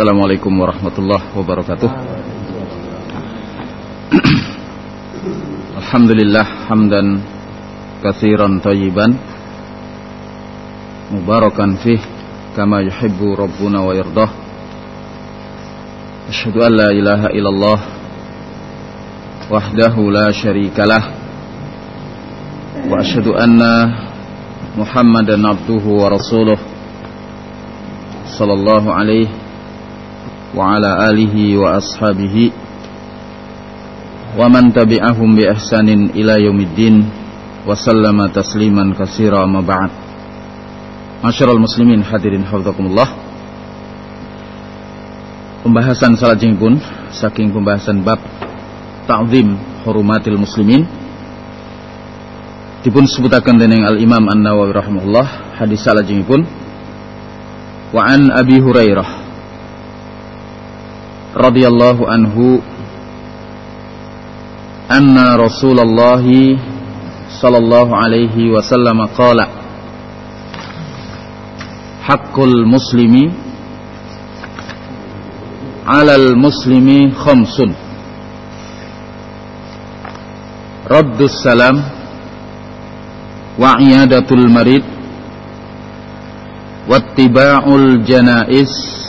Assalamualaikum warahmatullahi wabarakatuh. Alhamdulillah hamdan kathiran tayyiban mubarakan fih kama yuhibbu rabbuna wa yardah Asyhadu an la ilaha illallah wahdahu la syarikalah wa asyhadu anna Muhammadan abduhu wa rasuluh sallallahu alaihi wa ala alihi wa ashabihi wa man tabi'ahum bi ihsanin ila yaumiddin wa sallama tasliman katsira ma ba'd. Masyiral muslimin hadirin hafizakumullah Pembahasan salat pun saking pembahasan bab ta'zim hurumatil muslimin. Dipun sebutaken dening Al Imam An-Nawawi rahimahullah hadis salat pun wa an Abi Hurairah radhiyallahu anhu anna Rasulullah sallallahu alaihi wasallam qala haqqul muslimi 'alal muslimi khamsun. Raddus wa iyadatul marid wattiba'ul janais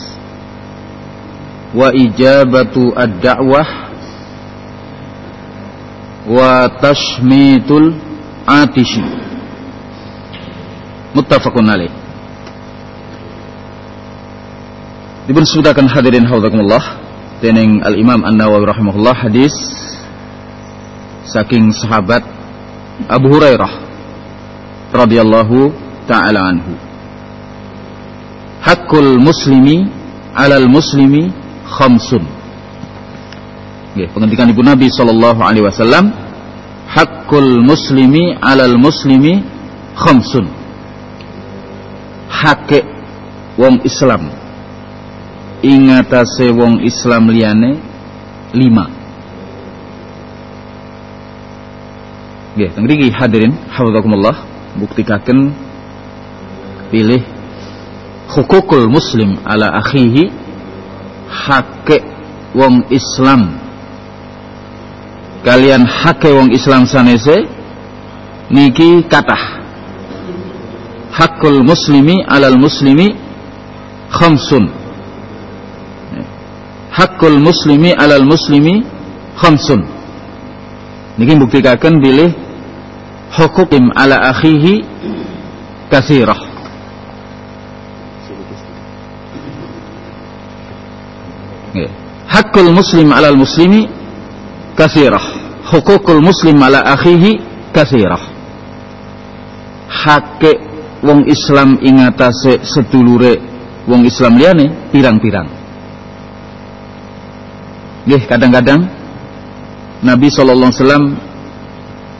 wa ijabatu ad-da'wah wa tashmitul atishi muttafaqun alaih. Dibun sebutakan hadirin haudhakumullah dening al-imam an-nawawi rahimahullah hadis saking sahabat Abu Hurairah radhiyallahu taala anhu. Hakul muslimi alal muslimi khamsun. Nggih, pengendikan Ibu Nabi sallallahu alaihi wasallam, hakul muslimi 'alal muslimi khamsun. Hake wong Islam ingatase wong Islam liyane lima. Nggih, teng hadirin hafizakumullah buktikaken pilih hukukul muslim ala akhihi hake wong Islam. Kalian hake wong Islam sanese niki katah hakul muslimi alal muslimi khamsun. Hakul muslimi alal muslimi khamsun. Niki buktikaken bilih hukukim ala akhihi kasirah hakul muslim alal muslimi kasirah hukukul muslim ala akhihi kasirah hake wong Islam ingatase sedulure wong Islam liane pirang-pirang. Nggih kadang-kadang Nabi sallallahu alaihi wasallam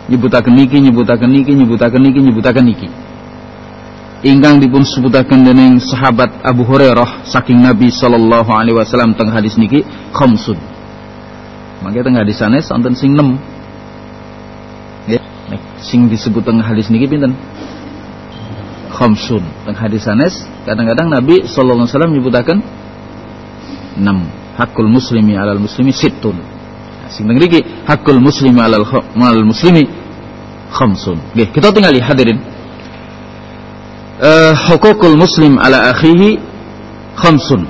nyebutaken niki nyebutaken niki nyebutaken niki nyebutaken niki ingkang dipun sebutaken dening sahabat Abu Hurairah saking Nabi sallallahu alaihi wasallam teng hadis niki khamsun. Mangke teng hadis sanes wonten sing 6. Nggih, sing disebut teng hadis niki pinten? Khamsun. Teng hadis sanes kadang-kadang Nabi sallallahu alaihi wasallam nyebutaken 6. Hakul muslimi alal muslimi sittun. Nah, sing teng niki hakul muslimi alal muslimi khamsun. Nggih, kita tinggali hadirin uh, hukukul muslim ala akhihi khamsun.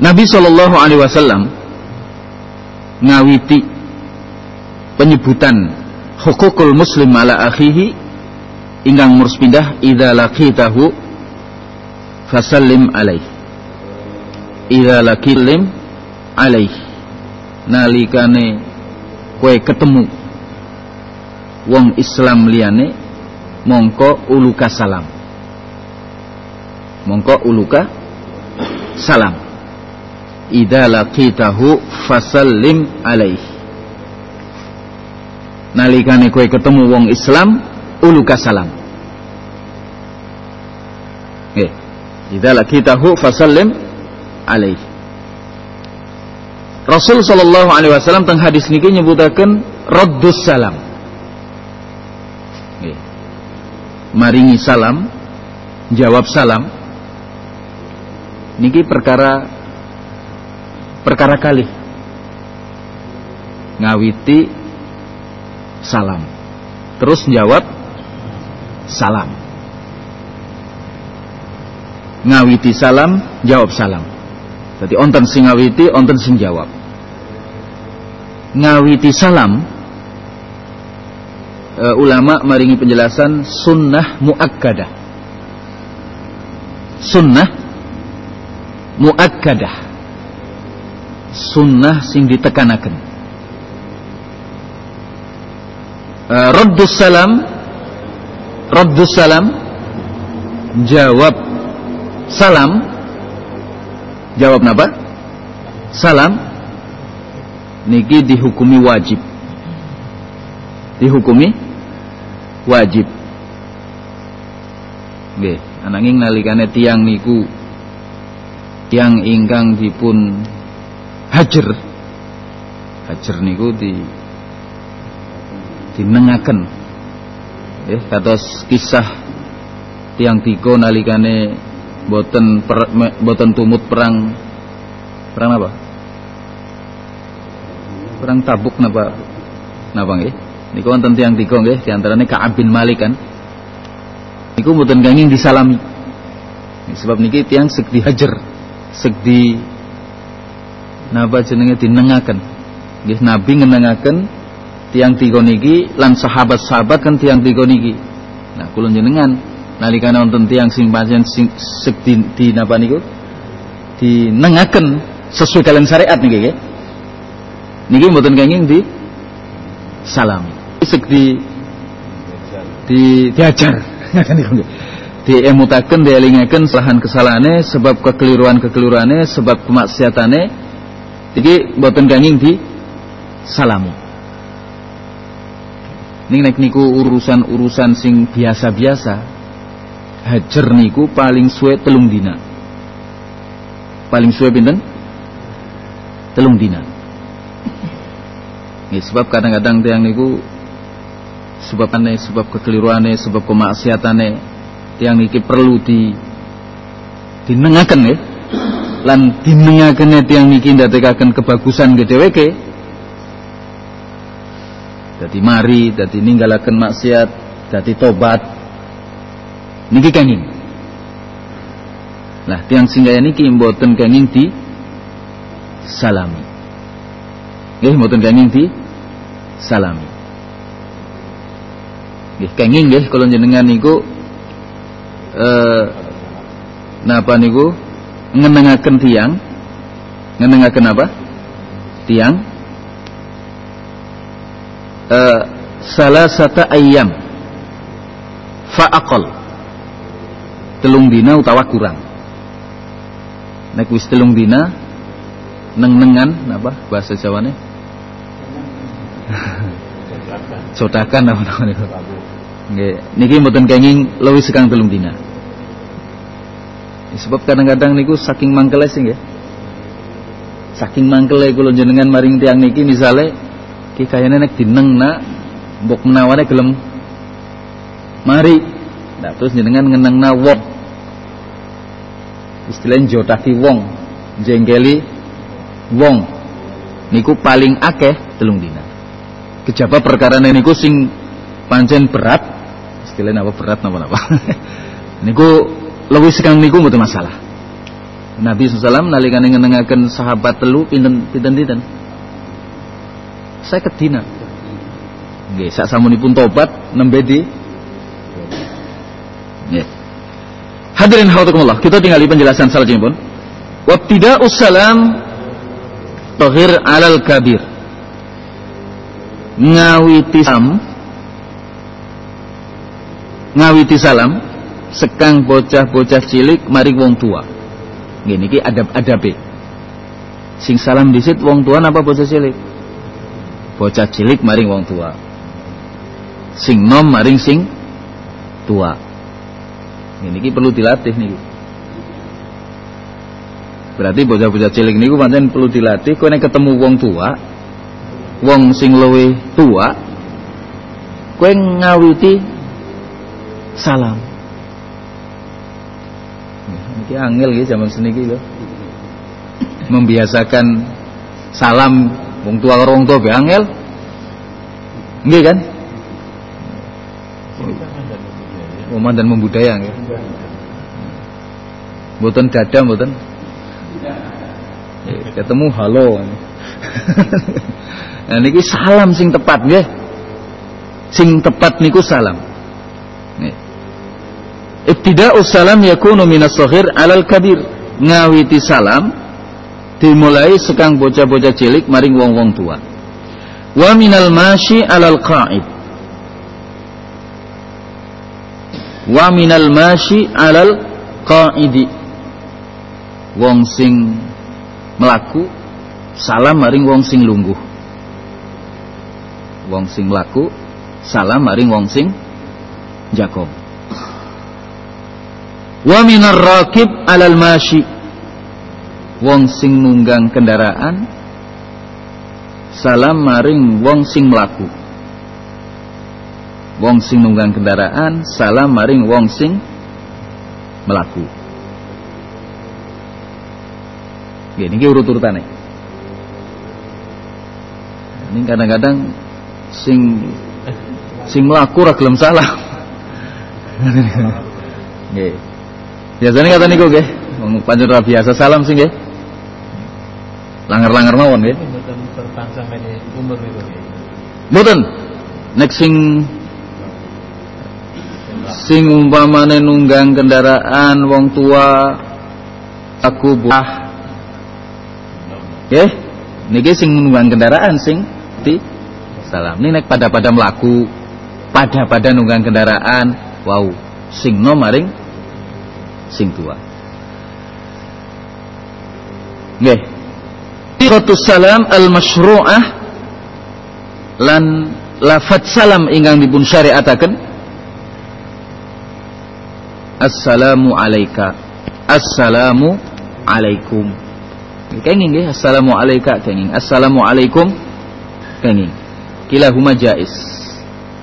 Nabi Shallallahu Alaihi Wasallam ngawiti penyebutan hukukul muslim ala akhihi ingkang murus pindah idza laqitahu fasallim alaih idza laqilim alaih nalikane kowe ketemu wong Islam liyane mongko uluka salam. Mongko uluka salam. Idza laqitahu fasallim alaih. Nalikane kowe ketemu wong Islam uluka salam. Nggih. Idza laqitahu fasallim alaih. Rasul sallallahu alaihi wasallam teng hadis niki nyebutaken raddus salam maringi salam, jawab salam. niki perkara perkara kali ngawiti salam. Terus jawab salam. Ngawiti salam jawab salam. Jadi onten sing ngawiti onten sing jawab. Ngawiti salam uh, ulama maringi penjelasan sunnah muakkadah. Sunnah muakkadah. Sunnah sing ditekanaken uh, raddus salam raddus salam jawab salam. Jawab napa? Salam. Niki dihukumi wajib. Dihukumi wajib. Nggih ananging nalikane tiang niku. Tiang ingkang dipun hajar. Hajar niku di dinengaken. Nggih kados kisah tiang tiga nalikane boten per, boten tumut perang. Perang apa? Perang tabuk napa? Napa nggih niku wonten tiyang tiga nggih di antarane Ka'ab bin Malik kan. Niku mboten ganging disalami. Sebab niki tiyang sek dihajar sek di napa jenenge dinengaken. Nggih nabi ngenengaken tiang tiga niki lan sahabat-sahabat kan tiang tiga niki. Nah kula jenengan nalikane wonten tiang sing pancen sek di, di napa niku? Dinengaken sesuai kalian syariat niki nggih. Niki mboten kenging di salam sek di di diajar. Diemutaken dielingaken kesalahan kesalahane sebab kekeliruan kekeliruane sebab kemaksiatane iki mboten kenging di salamu. Ning nek niku urusan-urusan sing biasa-biasa hajar niku paling suwe telung dina. Paling suwe pinten? Telung dina. Ya, sebab kadang-kadang tiang niku sebab aneh, sebab kekeliruane, sebab kemaksiatane tiang niki perlu di dinengaken ya. Lan dinengaken tiang niki ndadekaken kebagusan ke dheweke. Dadi mari, dadi ninggalaken maksiat, dadi tobat. Niki kenging. Lah tiang singgah niki mboten kenging di salami. Nggih mboten kenging di salami. Nggih kenging nggih kula jenengan niku eh napa niku? Ngenengaken tiang. Ngenengaken apa? Tiang. Eh salasata ayyam fa aqal telung dina utawa kurang. Nek wis telung dina neng-nengan apa bahasa Jawane Jodakan apa namanya niku. Nggih, niki mboten kenging luwih sekang telung dina. Sebab kadang-kadang niku saking mangkele sing nggih. Saking mangkele kula jenengan maring tiang niki misale ki kayane nek dinengna mbok menawane gelem mari. Nah, terus jenengan ngenengna wong. Istilahnya jodaki wong, jenggeli wong. Niku paling akeh telung dina kejaba perkara niku sing pancen berat. Istilahnya apa berat napa napa. Niku lebih sekang niku mboten masalah. Nabi SAW nalikane ngenengaken sahabat telu pinten pinten pinten saya kedina nggih sak samunipun tobat nembe di nggih. Hadirin hautakumullah kita tinggal di penjelasan pun wabtida'us salam tahir alal kabir ngawiti salam. Ngawiti salam. Sekang bocah-bocah cilik mari wong tua. Gini ki adab-adabe sing salam disit wong tua napa bocah cilik? Bocah cilik maring wong tua. Sing nom maring sing tua. Ini ki perlu dilatih nih berarti bocah-bocah cilik niku pancen perlu dilatih nek ketemu wong tua wong sing luwih tua kowe ngawiti salam Iki angel ya zaman seniki lho. Membiasakan salam wong tua karo wong tua be angel. Nggih kan? Oman dan membudaya nggih. Mboten dada mboten. Ketemu halo. nah niki salam sing tepat nggih. Sing tepat niku salam. Nih. Ibtida'u salam yakunu minas saghir 'alal kabir. Ngawiti salam dimulai sekang bocah-bocah cilik maring wong-wong tua. Wa minal masyi 'alal qa'id. Wa minal masyi 'alal qa'idi. Wong sing melaku salam maring wong sing lungguh. Wong sing melaku salam maring wong sing jakom wa minar rakib alal masyi wong sing nunggang kendaraan. Salam maring wong sing melaku. Wong sing nunggang kendaraan salam maring wong sing melaku. Gini ini urut-urutane. Ini kadang-kadang sing sing melaku ra gelem salah. Nggih. Biasanya kata niku nggih, wong pancen ra biasa salam sih nggih. Langer-langer mawon nggih. Mboten tertang sampai umur niku nggih. Mboten. Nek sing sing umpamane nunggang kendaraan wong tua aku buah nggih niki sing nunggang kendaraan sing di salam. Ini nek pada pada melaku pada pada nunggang kendaraan. Wow. Sing no maring sing tua. Nggih. Tiratus salam al masyru'ah lan lafat salam ingkang dipun syariataken. Assalamu alayka Assalamu alaikum. Kenging nggih. Assalamu alayka kenging. Assalamu alaikum kenging Kilahuma jais.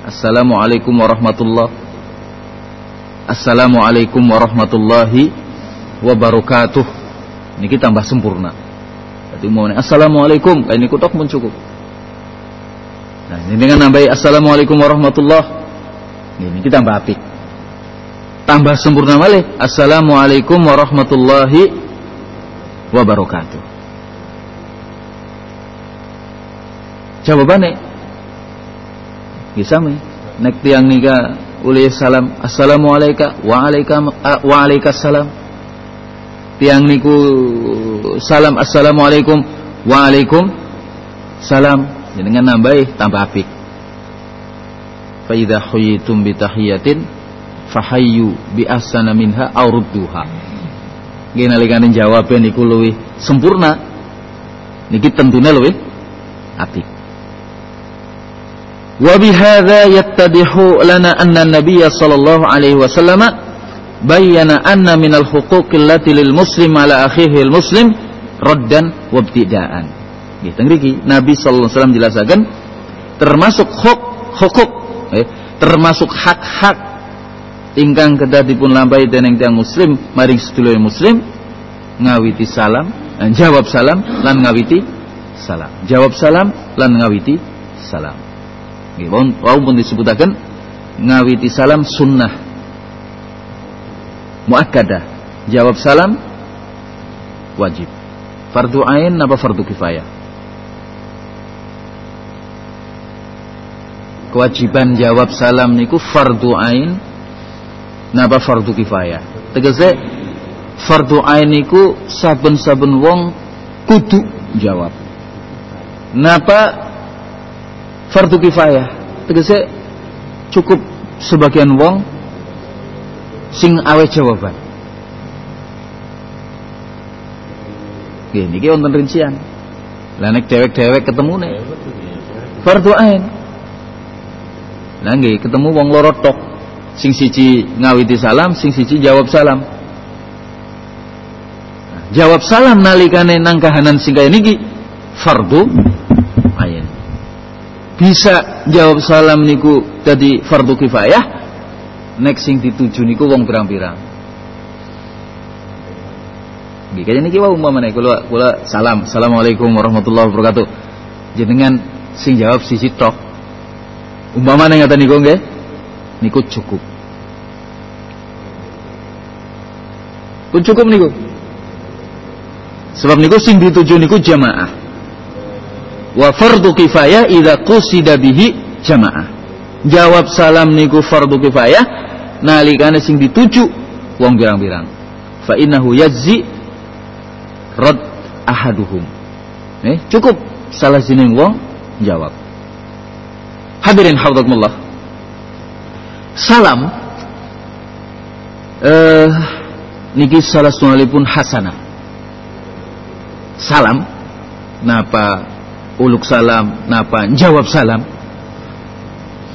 Assalamu alaikum warahmatullah. Assalamu alaikum warahmatullahi wabarakatuh. Ini tambah sempurna. Jadi mau Assalamualaikum Ini kutok pun cukup. Nah ini dengan nambahi Assalamualaikum warahmatullah. Ini kita tambah apik. Tambah sempurna malih assalamualaikum warahmatullahi wabarakatuh. Jawabannya bisa mi nek tiang nika uli salam assalamualaikum waalaikum salam tiang niku salam assalamualaikum waalaikum salam dengan nambah tambah apik. Fa idza huyitum bi tahiyatin bi ahsana minha aw rudduha. Nggih nalikane jawabe niku luwih sempurna. Niki tentune luwih apik anna nabiyya sallallahu alaihi wasallam bayyana anna minal huquqi allati lil muslim ala akhihi al muslim raddan wa ibtidaan nggih teng mriki nabi sallallahu alaihi wasallam jelasaken termasuk hak hukuk eh, termasuk hak-hak ingkang kedah dipun lampahi dening tiyang muslim maring sedulur muslim ngawiti salam dan jawab salam lan ngawiti salam. Jawab salam lan ngawiti salam wau pun disebutaken ngawiti salam sunnah. Muakkadah jawab salam wajib. Fardu ain apa fardu kifayah? Kewajiban jawab salam niku fardu ain napa fardu kifayah? Tegese fardu ain iku saben-saben wong kudu jawab. Napa fardu kifayah tegese cukup sebagian wong sing awe jawaban Nggih niki wonten rincian. Lah nek dewek-dewek ketemu nek fardu ain. Lah ketemu wong loro tok sing siji ngawiti salam sing siji jawab salam jawab salam nalikane nang kahanan sing kaya niki fardu bisa jawab salam niku dadi fardu kifayah nek sing dituju niku wong pirang-pirang Nggih kaya niki wae umpamane kula kula salam. Assalamualaikum warahmatullahi wabarakatuh. Jenengan sing jawab sisi tok. Umpamane ngaten niku nggih. Niku cukup. Pun cukup niku. Sebab niku sing dituju niku jamaah. Wa fardu kifayah idza qusida bihi jamaah. Jawab salam niku fardu kifayah nalikane sing dituju wong birang-birang. Fa innahu yazzi rad ahaduhum. Eh, cukup salah jeneng wong jawab. Hadirin hafizakumullah. Salam eh niki salah pun hasanah. Salam napa uluk salam napa jawab salam.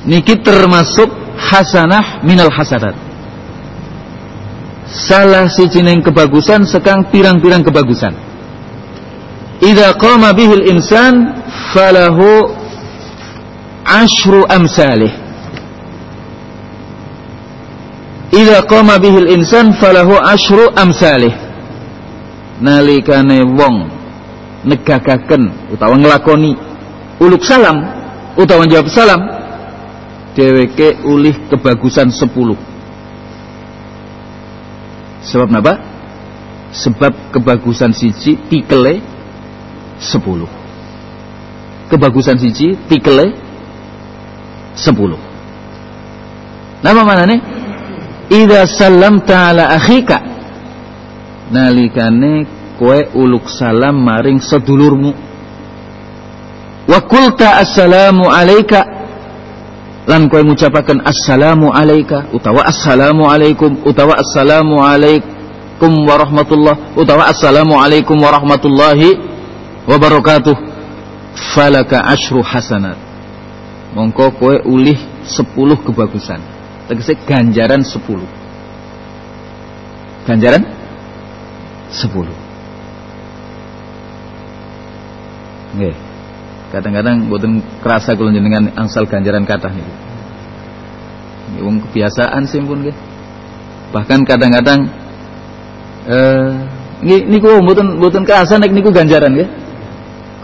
Niki termasuk hasanah minal hasanat. Salah si cineng kebagusan sekang pirang-pirang kebagusan. Idza qama bihil insan falahu ashru amsalih. Idza qama bihil insan falahu ashru amsalih. Nalikane wong negagaken utawa nglakoni uluk salam utawa jawab salam dheweke ulih kebagusan 10 Sebab apa? Sebab kebagusan siji tikele 10. Kebagusan siji tikele 10. Nama mana nih? Idza sallamta ala akhika nalikane kowe uluk salam maring sedulurmu. Wa qulta assalamu alayka. Lan kowe ngucapaken assalamu alayka utawa assalamu alaikum utawa assalamu alaikum warahmatullah utawa assalamu alaikum warahmatullahi wabarakatuh. Falaka ashru hasanat. Mongko kowe ulih 10 kebagusan. Tegese ganjaran 10 ganjaran 10 nggih. Kadang-kadang boten kerasa kula jenengan angsal ganjaran kathah niku. Wong kebiasaan sih pun nggih. Bahkan kadang-kadang eh niku boten boten kerasa nek niku ganjaran nggih.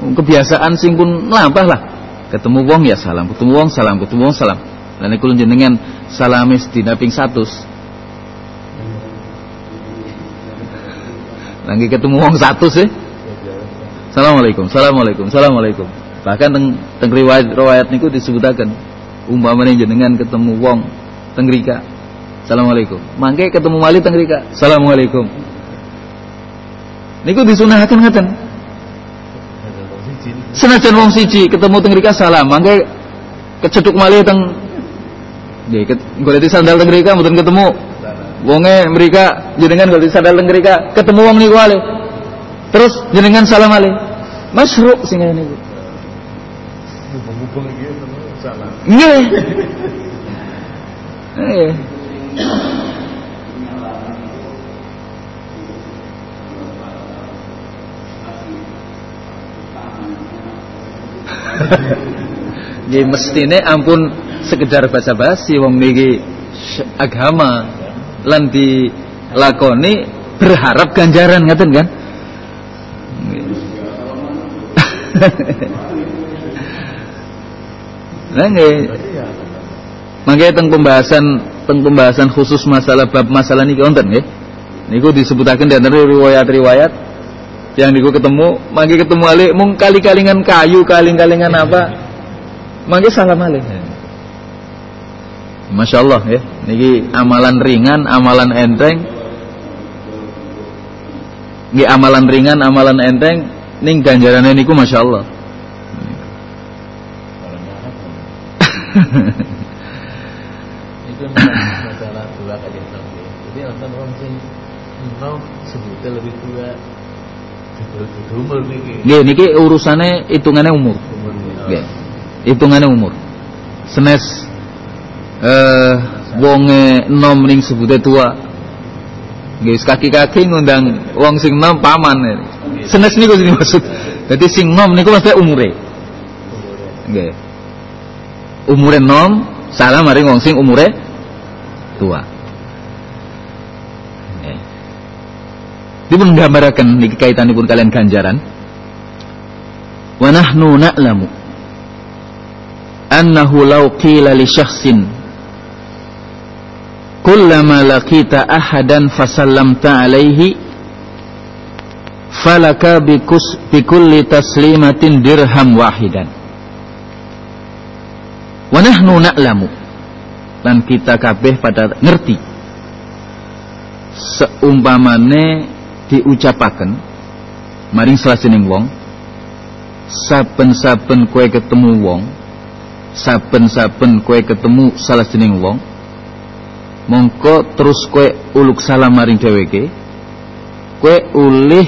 Kebiasaan sing pun lampah lah. Ketemu wong ya salam. Ketemu wong salam. Ketemu wong salam. Lan niku jenengan salamis dina ping 100 lagi ketemu wong satu sih Assalamualaikum, Assalamualaikum, Assalamualaikum. Bahkan teng, teng riwayat riwayat niku disebutaken umpamane jenengan ketemu wong teng rika. Assalamualaikum. Mangke ketemu wali teng rika. Assalamualaikum. Niku disunahkan ngaten. Senajan wong siji ketemu teng rika salam, mangke keceduk malih teng nggih golek sandal teng rika mboten ketemu. Wonge mereka jenengan golek sandal teng rika, ketemu wong niku wali. Terus jenengan salam alih. Masruk sing ngene niku. Nggih. Nggih. Nggih mestine ampun sekedar basa-basi wong niki agama lan dilakoni berharap ganjaran ngaten kan? Nah nggih. Mangke teng pembahasan teng pembahasan khusus masalah bab masalah niki wonten nggih. Niku disebutaken di antara riwayat-riwayat yang niku ketemu, mangke ketemu ali mung kali-kalingan kayu, kaling-kalingan apa. Mangke salam alih. Masya Allah ya, niki amalan ringan, amalan enteng. Nggih amalan ringan, amalan enteng, ning ganjarannya niku Masya Allah. Itu masalah kali enam ya. Jadi nonton orang sing enam sebutnya lebih tua. Umur niki. Nggih niki urusane hitungannya umur. Niki. Nggih. Hitungannya umur. Senes eh wonge enom ning sebute tua. Nggih kaki-kaki ngundang wong sing enom paman. Senes niku sing maksud. Dadi sing enom niku mesti umure. Nggih. Umure enom salah maring wong sing umure tua. Nggih. dipun gambaraken niki kaitanipun kalian ganjaran wa nahnu na'lamu annahu law qila li syakhsin kullama laqita ahadan fasallamta alaihi falaka bikus bikulli taslimatin dirham wahidan. Wa nahnu na'lamu. Lan kita kabeh pada ngerti. Seumpamane diucapaken maring selasining wong saben-saben kowe ketemu wong saben-saben kowe ketemu salah sining wong mongko terus kowe uluk salam maring dheweke. Kowe ulih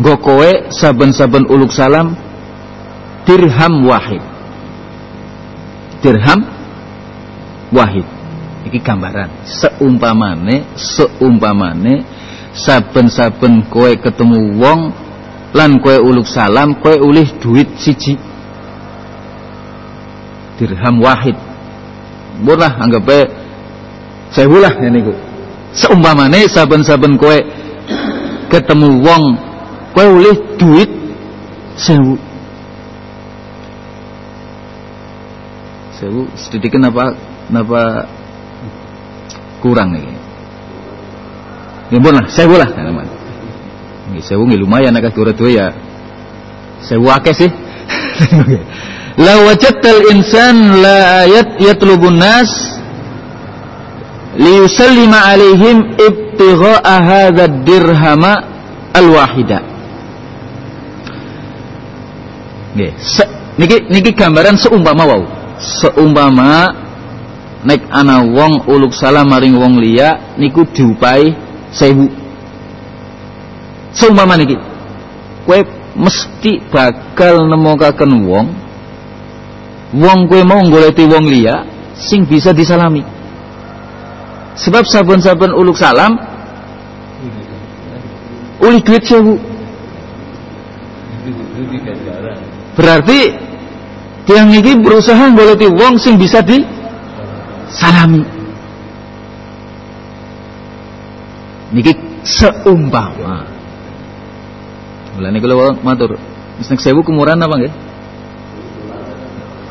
nggo kowe saben-saben uluk salam dirham wahid. Dirham wahid. Iki gambaran. Seumpamane seumpamane saben-saben kowe ketemu wong lan kowe uluk salam kowe ulih duit siji. Dirham wahid. Murah anggap sewu lah niku seumpamane saben-saben kowe ketemu wong kowe ulih duit sewu. Sewu sedikit napa napa kurang nih ya lah sewu lah teman nggih sewu nggih lumayan nek kira ya. Sewu akeh sih. La wajadtal insan la ayat yatlubun nas liyusallima alaihim ibtigha'a hadha dirhama alwahida. Nggih niki niki gambaran seumpama wau. Seumpama nek ana wong uluk salam maring wong liya niku diupai sewu. Seumpama niki kowe mesti bakal nemokaken wong. Wong kowe mau goleti wong liya sing bisa disalami sebab saben-saben uluk salam uli duit sewu berarti tiang niki berusaha goleti wong sing bisa di salami niki seumpama Mulane kula matur, nek sewu kemurahan apa nggih?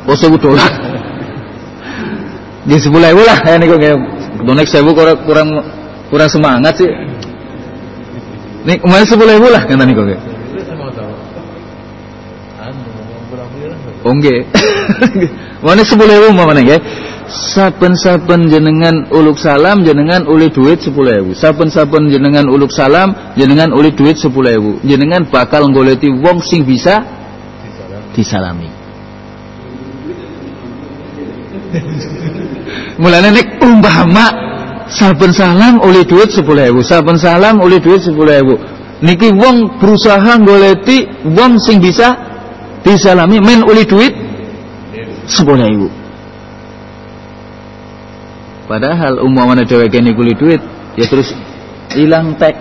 Oh sewu dolar. Sepuluh ewu lah ya niku nggih. Nek sewu kurang kurang kurang semangat sih. Nih kemarin sepuluh ewu lah kata niku nggih. Oh. Mana sepuluh ewu mana nggih? saben-saben jenengan uluk salam jenengan uli duit sepuluh ewu saben-saben jenengan uluk salam jenengan uli duit sepuluh ewu jenengan bakal ngoleti wong sing bisa disalami mulane nek umpama saben salam uli duit sepuluh ewu saben salam uli duit sepuluh ewu niki wong berusaha ngoleti wong sing bisa disalami men uli duit sepuluh ewu Padahal umpamane dheweke niku duit ya terus hilang tek.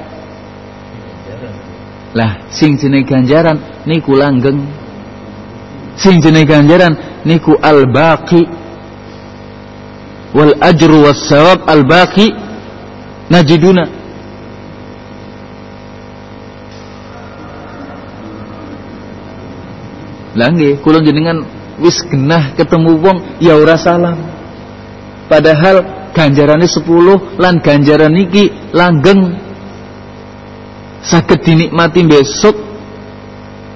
Lah sing jenenge ganjaran niku langgeng. Sing jenenge ganjaran niku al-baqi. Wal ajru was sawab al-baqi najiduna. Lah nggih, kula jenengan wis genah ketemu wong ya ora salam. Padahal ganjarane 10 lan ganjaran iki langgeng saged dinikmati besok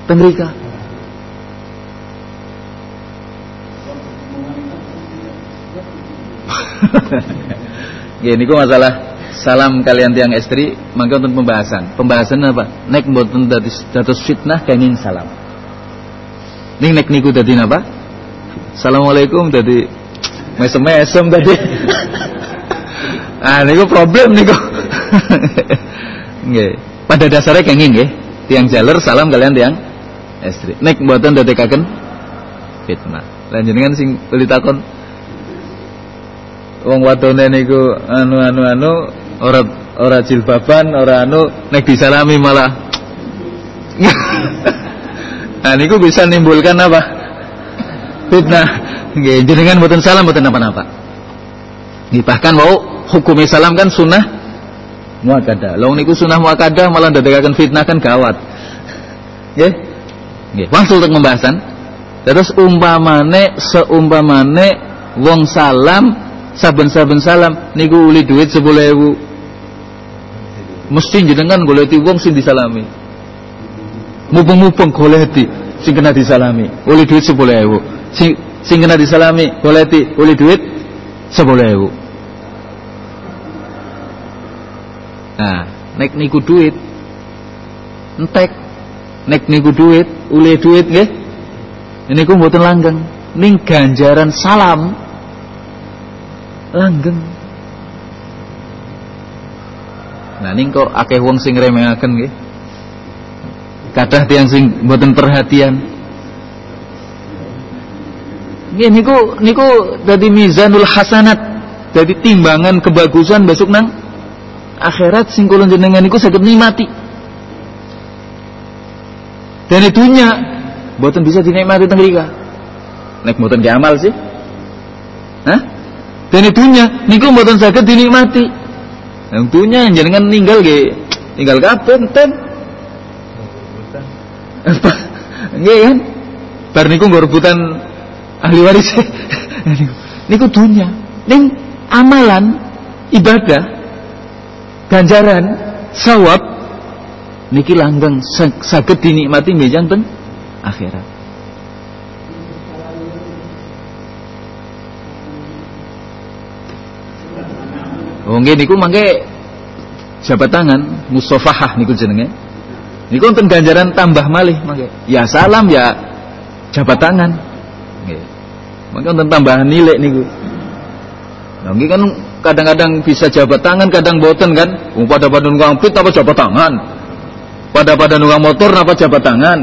teng Ya niku masalah salam kalian tiang istri mangga untuk pembahasan. Pembahasan apa? Nek mboten dados fitnah kenging salam. Ning nek niku dadi napa? Assalamualaikum dadi mesem-mesem tadi. ah niku problem niku. Nggih. Pada dasarnya kenging nggih. Tiang jaler salam kalian tiang estri. Nek mboten ndadekaken fitnah. Lan jenengan sing beli takon wong wadone niku anu anu anu ora ora jilbaban, ora anu nek disalami malah Nah niku bisa nimbulkan apa? Fitnah. Nggih, jenengan mboten salam mboten. Nggih, bahkan mau hukumnya salam kan sunnah muakadah. Lalu niku sunah muakadah malah dadekaken fitnah kan gawat. Nggih. Nggih, wangsul untuk pembahasan. Terus umpamane seumpamane wong salam saben-saben salam niku uli duit 10.000. Mesti jenengan goleti wong sing disalami. Mubeng-mubeng goleti sing kena disalami. Uli duit 10.000. Sing sing kena disalami goleti uli duit 10.000. Nah, nek niku duit entek nek niku duit uli duit nggih niku mboten langgeng ning ganjaran salam langgeng. Nah ning kok akeh wong sing remehaken nggih. Kathah tiyang sing mboten perhatian. Nggih niku niku dadi mizanul hasanat dadi timbangan kebagusan besok nang akhirat. Sing kula jenengan niku saged nikmati. Dan itunya mboten bisa dinikmati teng mrika nek mboten amal sih. Hah? Dan itunya niku mboten saged dinikmati? Yang tunya jenengan ninggal ge tinggal kabeh enten nggih kan? Bar niku nggo rebutan ahli waris. Niku dunya ning amalan ibadah ganjaran sawab niki langgeng saged dinikmati mejang teng akhirat Oh nggih niku mangke jabat tangan musafahah niku jenenge. Niku wonten ganjaran tambah malih mangke. Ya salam ya jabat tangan. Nggih. Mangke wonten tambahan nilai niku. Nah, kan kadang-kadang bisa jabat tangan, kadang boten kan. Wong pada pada nunggang pit apa jabat tangan. Pada pada nunggang motor napa jabat tangan.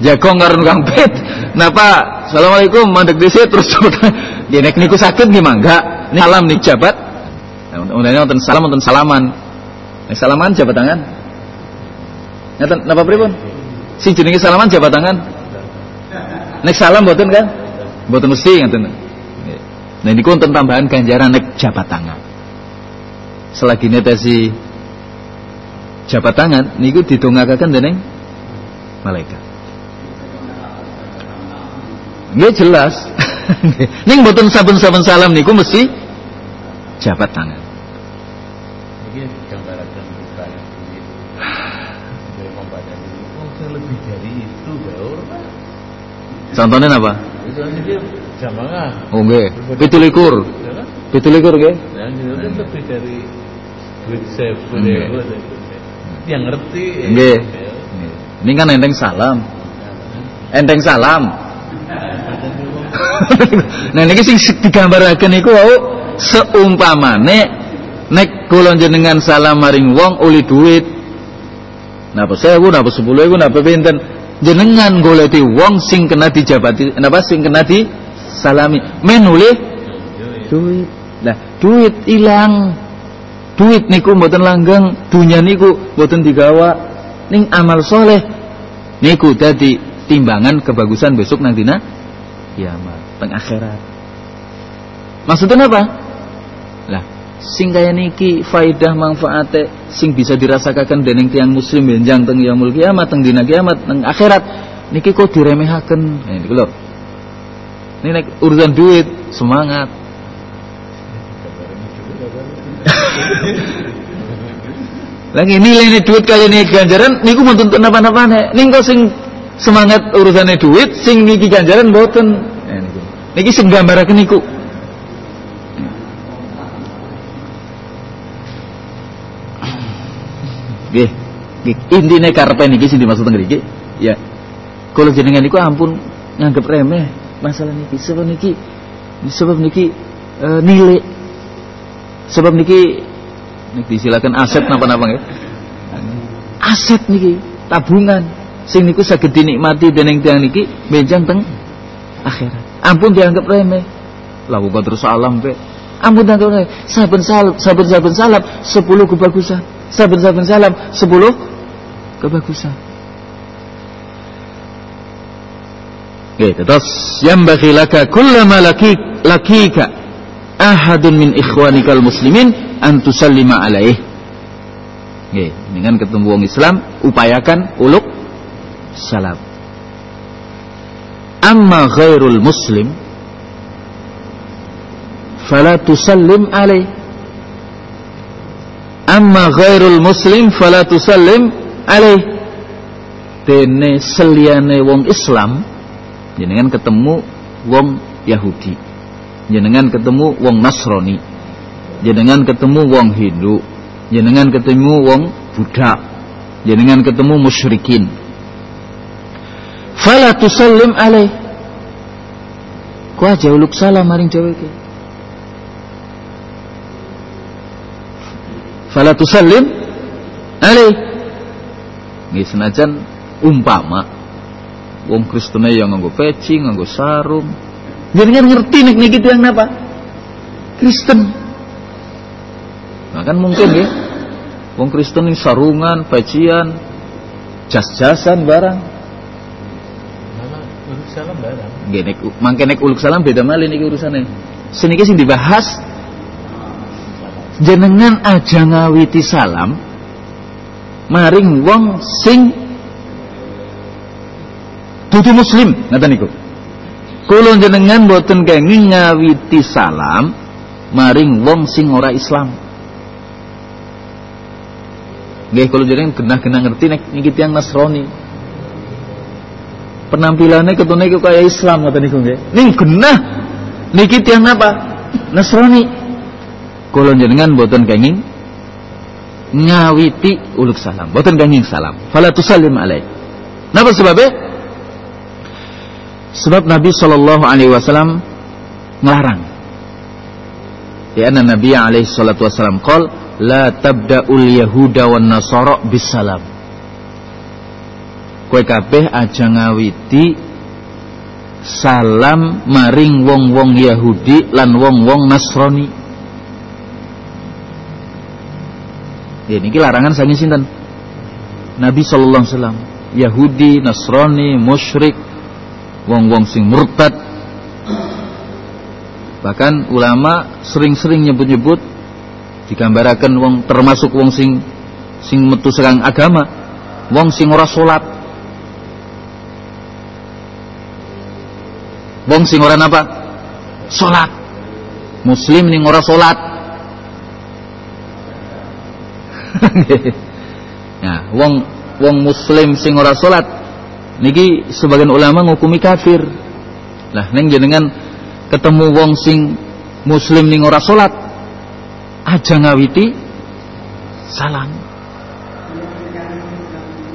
Jagong karo nunggang pit. Napa Assalamualaikum mandek dhisik terus jabat tangan. Niku sakit gimana enggak? Ini salam nih jabat. Undangnya wonten salam wonten salaman. Nek salaman jabat tangan. Ngaten napa pripun? Si jenenge salaman jabat tangan. Nek salam mboten kan? Mboten mesti ngaten. Nah niku wonten tambahan ganjaran nek jabat tangan. Selagi netesi jabat tangan niku didongakaken dening malaikat. Nggih jelas. Ning mboten saben-saben salam niku mesti jabat tangan. Ini membaca ini, oh saya lebih dari itu gaur. Contohnya apa? Misalnya dia jamaah, Oh nggih. 17. ya kan? 17 nggih. Yang itu kan lebih dari duit Nggih. punya Yang ngerti. ya. Nggih. Ya. Ini kan enteng salam. Enteng salam. nah niki sing digambaraken niku wau seumpamane nek kula jenengan salam maring wong uli duit. Napa sewu, napa sepuluh ewu, napa pinten. Jenengan goleti wong sing kena dijabati, napa sing kena di salami. Men uli duit. Nah, duit ilang. Duit niku mboten langgeng, dunya niku mboten digawa. Ning amal soleh niku dadi timbangan kebagusan besok nang dina kiamat teng akhirat. Maksudnya apa? Sing kaya niki faidah manfaate sing bisa dirasakan dening tiang muslim benjang teng yaumul kiamat teng dina kiamat teng akhirat niki kok diremehaken. Nah, niku lho. Ini nek urusan duit semangat. Lagi nilai ini duit kali ini ganjaran niku mboten untuk napa-napa. Ning kok sing semangat urusannya duit sing niki ganjaran mboten. Nah. Niki sing gambaraken niku. Nggih. Nggih, intine karepe niki sing dimaksud ngriki ya. Kalau jenengan niku ampun nganggep remeh masalah niki. Sebab niki sebab niki e, nilai sebab niki niki disilakan aset napa-napa nggih. Aset niki tabungan sing niku saged dinikmati dening tiyang niki benjang teng akhirat. Ampun dianggap remeh. Lagu terus salam pe. Ampun dianggap remeh. Saben salam, saben saben salam 10 kebagusan. Saben saben salam 10 kebagusan. Gitu. Terus yang laka kullama laki lakika ahadun min ikhwanikal muslimin an tusallima alaih nggih dengan ketemu wong Islam upayakan uluk salam amma ghairul muslim fala tusallim alaih amma ghairul muslim fala tusallim alaih. Dene seliane wong Islam jenengan ketemu wong Yahudi. Jenengan ketemu wong Nasrani. Jenengan ketemu wong Hindu. Jenengan ketemu wong Buddha. Jenengan ketemu musyrikin. Fala tusallim alaih. Ku aja uluk salam maring cewek fala tusallim alaih. Nggih senajan umpama wong Kristen yang nganggo peci nganggo sarung. Jenengan ngerti nek niki yang napa? Kristen. Nah kan mungkin ya wong Kristen ini sarungan pecian jas-jasan barang. Mana? Urus salam barang. nggih nek mangke nek uluk salam beda malih niki urusane. Seniki sing dibahas jenengan aja ngawiti salam maring wong sing dudu muslim ngaten niku. Kula jenengan boten kenging ngawiti salam maring wong sing ora Islam. Nggih kula jenengan genah-genah ngerti nek niki tiyang Nasrani. Penampilannya ketune kok kaya Islam ngoten niku nggih. Ning genah niki tiyang napa Nasrani kula jenengan boten kenging ngawiti uluk salam. Boten kenging salam. Fala tusallim alaih. Napa sebabnya sebab Nabi sallallahu alaihi wasallam ngelarang. Ya anna Nabi alaihi salatu wasallam qol la tabda'ul yahuda wan nasara bisalam kowe kabeh aja ngawiti salam maring wong-wong Yahudi lan wong-wong Nasrani Ya niki larangan saking sinten? Nabi sallallahu alaihi wasallam. Yahudi, Nasrani, musyrik, wong-wong sing murtad. Bahkan ulama sering-sering nyebut-nyebut digambaraken wong termasuk wong sing sing metu serang agama, wong sing ora salat. Wong sing ora napa? Salat. Muslim ning ora salat. nah, wong wong muslim sing ora salat niki sebagian ulama ngukumi kafir. Lah neng jenengan ketemu wong sing muslim ning ora salat aja ngawiti salam.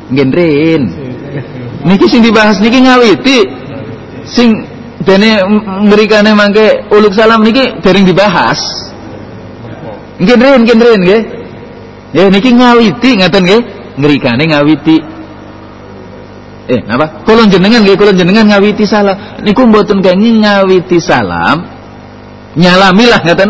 Ngendrin. Niki sing dibahas niki ngawiti. Sing dene ngrikane mangke uluk salam niki dereng dibahas. Ngendrin, ngendrin nggih. Ya niki ngawiti ngaten nggih, ngrikane ngawiti. Eh, apa? Kula jenengan nggih, kula jenengan ngawiti salam. Niku mboten kenging ngawiti salam. Nyalamilah ngaten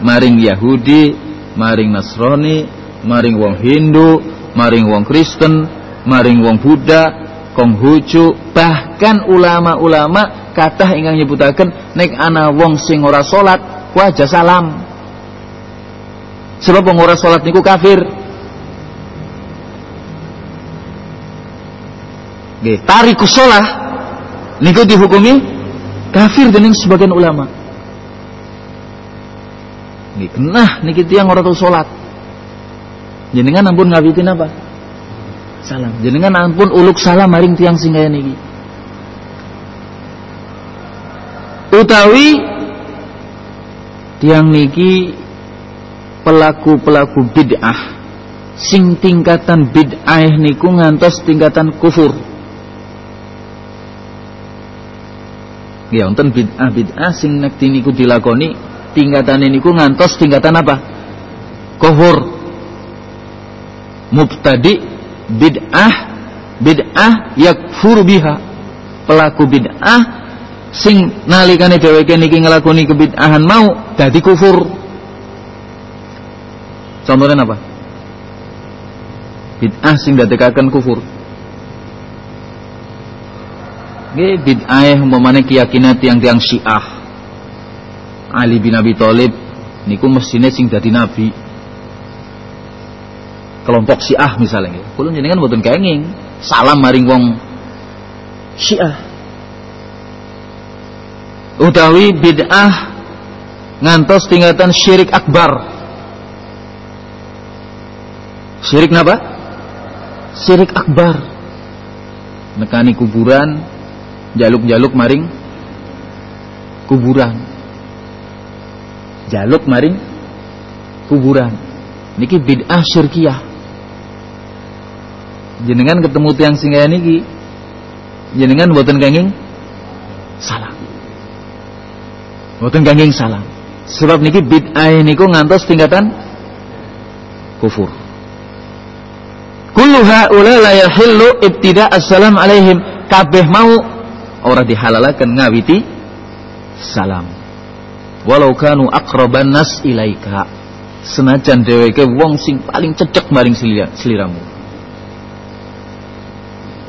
maring Yahudi, maring Nasrani, maring wong Hindu, maring wong Kristen, maring wong Buddha, Konghucu, bahkan ulama-ulama kathah ingkang nyebutaken nek ana wong sing ora salat, wajah salam. Sebab wong ora salat niku kafir. Nggih, tariku shalah niku dihukumi kafir dening sebagian ulama. Nggih, kenah niki tiyang ora tau salat. Jenengan ampun ngawitin apa? Salam. Jenengan ampun uluk salam maring tiang sing kaya niki. Utawi tiang niki pelaku-pelaku bid'ah. Sing tingkatan bid'ah niku ngantos tingkatan kufur. Ya wonten bid'ah bid'ah sing nek niku dilakoni tingkatan niku ngantos tingkatan apa? Kufur. Mubtadi bid'ah bid'ah yakfur biha. Pelaku bid'ah sing nalikane dheweke niki nglakoni kebid'ahan mau dadi kufur Contohnya apa? Bid'ah sing dadekaken kufur. Nggih bid'ah umpamane keyakinan tiang-tiang Syiah. Ali bin Abi Thalib niku mesine sing dadi nabi. kelompok Syiah misalnya gitu. Kula jenengan mboten kenging salam maring wong Syiah. Utawi bid'ah ngantos tingkatan syirik akbar. Syirik napa? Syirik akbar. Nekani kuburan, jaluk-jaluk maring kuburan. Jaluk maring kuburan. Niki bid'ah syirkiyah. Jenengan ketemu tiang singgah niki, jenengan buatan kenging salam. Buatan kenging salam. Sebab niki bid'ah niku ngantos tingkatan kufur. Kullu haula la yahillu ibtida assalam alaihim. Kabeh mau ora dihalalaken ngawiti salam. Walau kanu aqraban nas ilaika. Senajan dheweke wong sing paling cecek maring seliramu.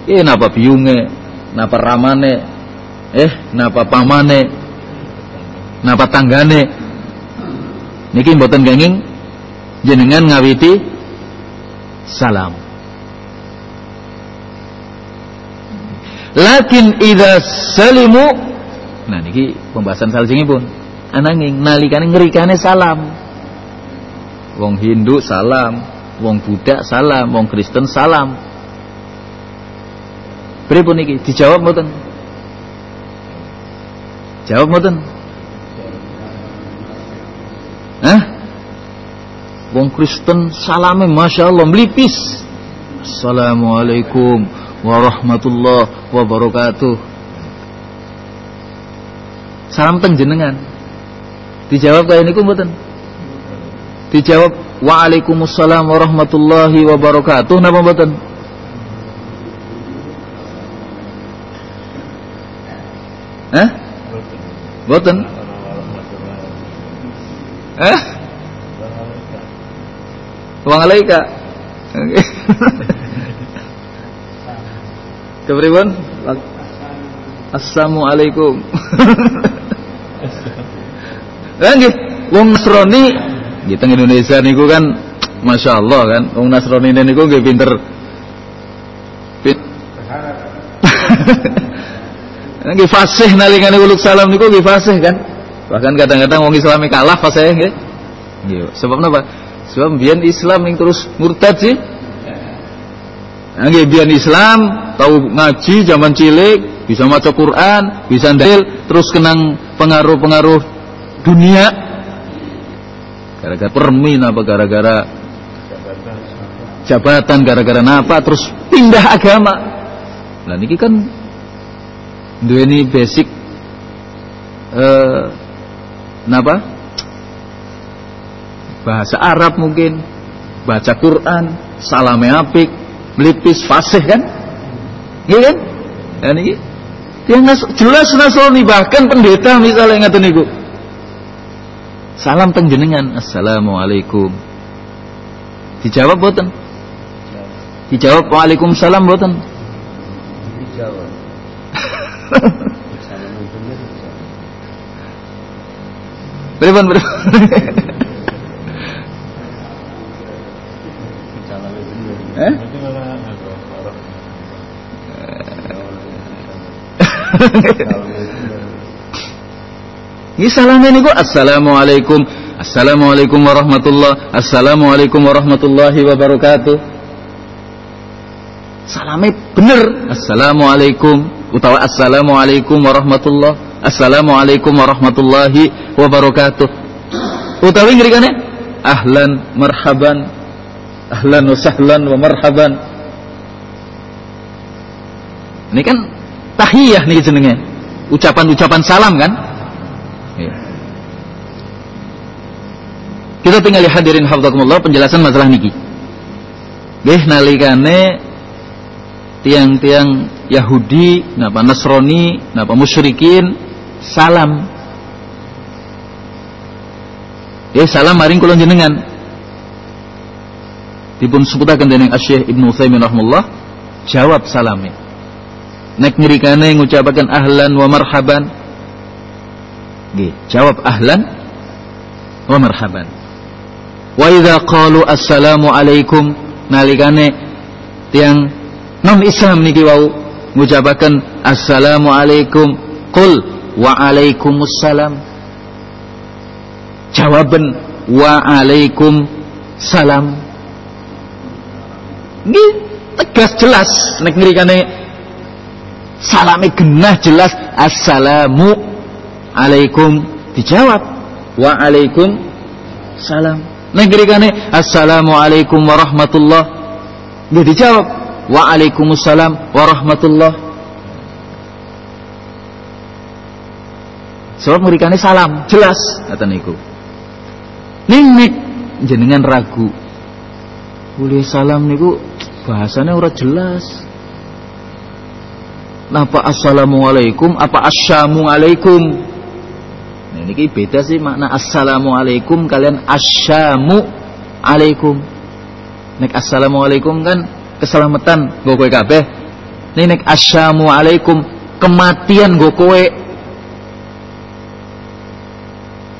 Eh napa biunge, napa ramane, eh napa pamane, napa tanggane. Niki mboten genging jenengan ngawiti salam. Lakin idza salimu Nah niki pembahasan pun Ananging nalikane ngerikane salam. Wong Hindu salam, wong Buddha salam, wong Kristen salam. Pripun niki? Dijawab mboten? Jawab mboten? Hah? Wong Kristen salame Masya Allah melipis Assalamualaikum warahmatullahi wabarakatuh. Salam teng jenengan. Dijawab kaya niku mboten? Dijawab Waalaikumsalam warahmatullahi wabarakatuh napa mboten? Hah? Mboten? Eh? Waalaikumsalam. Kepripun? Assalamualaikum. Nggih, wong Nasrani gitu Indonesia niku kan Masya Allah kan, wong Nasrani niku nggih pinter. Nggih fasih nalikane uluk salam niku nggih fasih kan. Bahkan kadang-kadang wong Islami kalah fasih nggih. Nggih, sebab napa? Sebab biyen Islam yang terus murtad sih. Nggih biyen Islam tahu ngaji zaman cilik, bisa maca Quran, bisa dalil, terus kenang pengaruh-pengaruh dunia. Gara-gara permin apa gara-gara jabatan, gara-gara napa, terus pindah agama. Nah niki kan dua ini basic eh napa? Bahasa Arab mungkin, baca Quran, salame apik, melipis fasih kan? Iya kan? Dan ini yang jelas Nasrani bahkan pendeta misalnya ngaten niku. Salam teng jenengan. Assalamualaikum. Dijawab boten? Dijawab Waalaikumsalam boten? Dijawab. Beribun, beribun. eh? Ini salamnya niku assalamualaikum, assalamualaikum warahmatullah, assalamualaikum warahmatullahi wabarakatuh. Salamnya bener, assalamualaikum. Utawa assalamualaikum warahmatullah, assalamualaikum warahmatullahi wabarakatuh. Utawi ngrikane ahlan marhaban, ahlan wa sahlan wa marhaban. Ini kan tahiyah nih jenenge. Ucapan-ucapan salam kan? Ya. Kita tinggal lihat hadirin hafzakumullah penjelasan masalah niki. Nggih nalikane tiang-tiang Yahudi, napa Nasrani, napa musyrikin salam. Ya salam maring kula jenengan. Dipun sebutaken dening Asy-Syaikh Ibnu Utsaimin rahimahullah jawab salame nek ngrikane ngucapaken ahlan wa marhaban. Nggih jawab ahlan wa marhaban. Wa idza qalu assalamu alaikum nalikane tiang non Islam niki wau ngucapaken assalamualaikum qul wa alaikumussalam. Jawaban wa alaikum salam nggih tegas jelas nek ngrikane salame genah jelas. Assalamu alaikum. Dijawab. Wa alaikum salam ngrikane assalamu alaikum warahmatullah. Nggih dijawab wa alaikumussalam warahmatullah. Sebab ngrikane salam. Jelas kata niku. Ning jenengan ragu boleh salam niku? Bahasanya ora jelas Napa assalamualaikum? Apa asyamualaikum? Nah, ini beda sih makna assalamualaikum. Kalian asyamu alaikum nek assalamualaikum kan keselamatan go kowe kabeh. Ini nek asyamualaikum kematian go kowe.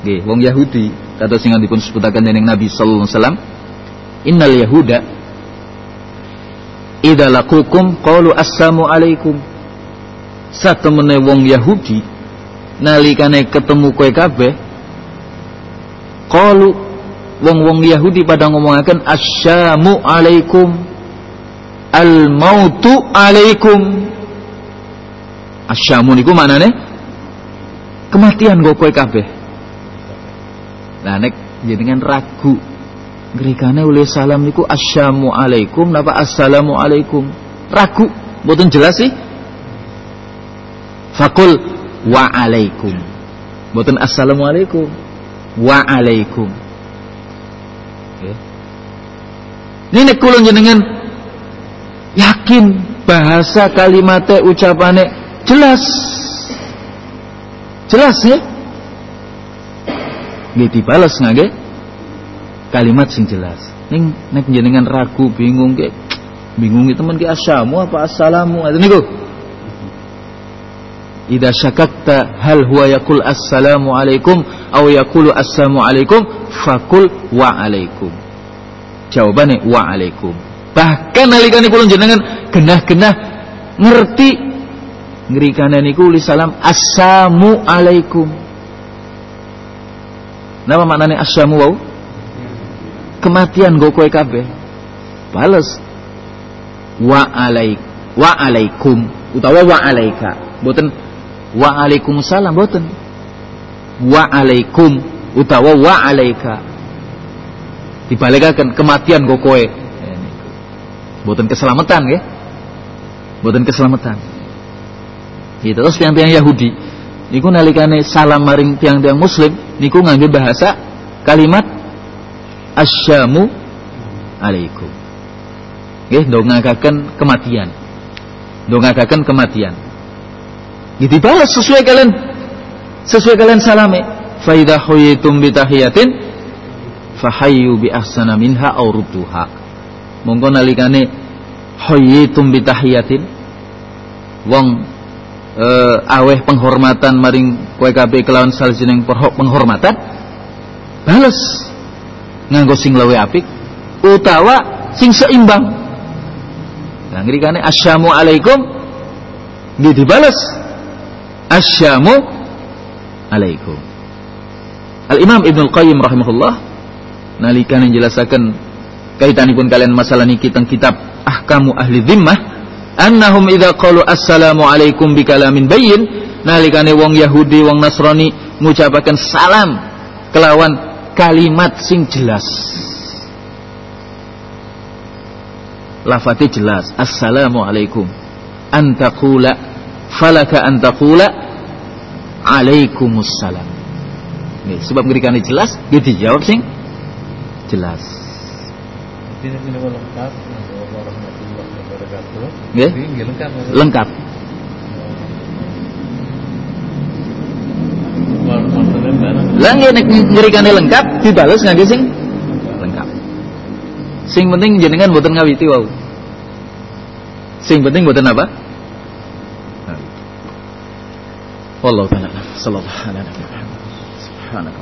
Nggih, wong Yahudi kata sing dipun sebutaken dening Nabi sallallahu alaihi wasallam innal yahuda idza laqukum qalu assalamu alaikum satemene wong Yahudi nalikane ketemu kowe kabeh qalu wong-wong Yahudi pada ngomongaken assalamu alaikum al mautu alaikum. Asyamu niku manane kematian go kowe kabeh. Nah nek jenengan ragu ngrikane oleh salam niku assalamu alaikum napa assalamu alaikum ragu mboten jelas sih fakul wa alaikum mboten assalamu alaikum wa alaikum okay. ini nek kula jenengan yakin bahasa kalimatnya ucapane jelas. Jelas ya? Nggih dibales nggih. Kalimat sing jelas. Ning nek jenengan ragu bingung ke bingung teman ke asyamu apa assalamu? Niku Ida syakakta hal huwa yakul assalamu alaikum aw yakulu assalamu alaikum fakul wa alaikum jawabannya wa alaikum bahkan nalikane kula jenengan genah-genah ngerti ngrikane niku salam assalamu alaikum Napa maknane asyamu wau? Kematian go kowe kabeh. Wa alaik wa alaikum utawa wa alaika. Mboten wa alaikumussalam mboten. Wa alaikum utawa wa alaika. Dibalikaken kematian go kowe. Mboten keselamatan nggih. Mboten keselamatan. Gitu terus tiang-tiang Yahudi niku nalikane salam maring tiang-tiang muslim niku ngangge bahasa kalimat asyamu alaikum nggih ndongakaken kematian ndongakaken kematian nggih dibalas sesuai kalian sesuai kalian salame fa idza huyitum bi tahiyatin fahayyu bi ahsana minha aw rudduha. Monggo nalikane huyitum bi tahiyatin. Wong uh, aweh penghormatan maring kowe kabeh kelawan saljeneng penghormatan bales nganggo sing luwih apik utawa sing seimbang. Nah ngrikane asyamu alaikum nggih dibales asyamu alaikum. Al Imam Ibnu Qayyim rahimahullah nalikane njelasaken kaitanipun kalian masalah niki teng kitab Ahkamu Ahli Dhimmah. Annahum idza qalu assalamu alaikum bikalamin bayyin nalikane wong Yahudi wong Nasrani ngucapaken salam kelawan kalimat sing jelas. Lafati jelas assalamu alaikum. Antaqula falaka antaqula alaikumussalam Nih, sebab ngerikane jelas dia dijawab sing jelas lengkap Nggih? lengkap. Lengkap. Lah nggih nek ngrikane lengkap dibales ngangge sing lengkap. Sing penting jenengan mboten ngawiti wau. Sing penting mboten apa? Wallahu taala sallallahu alaihi wa sallam. Subhanaka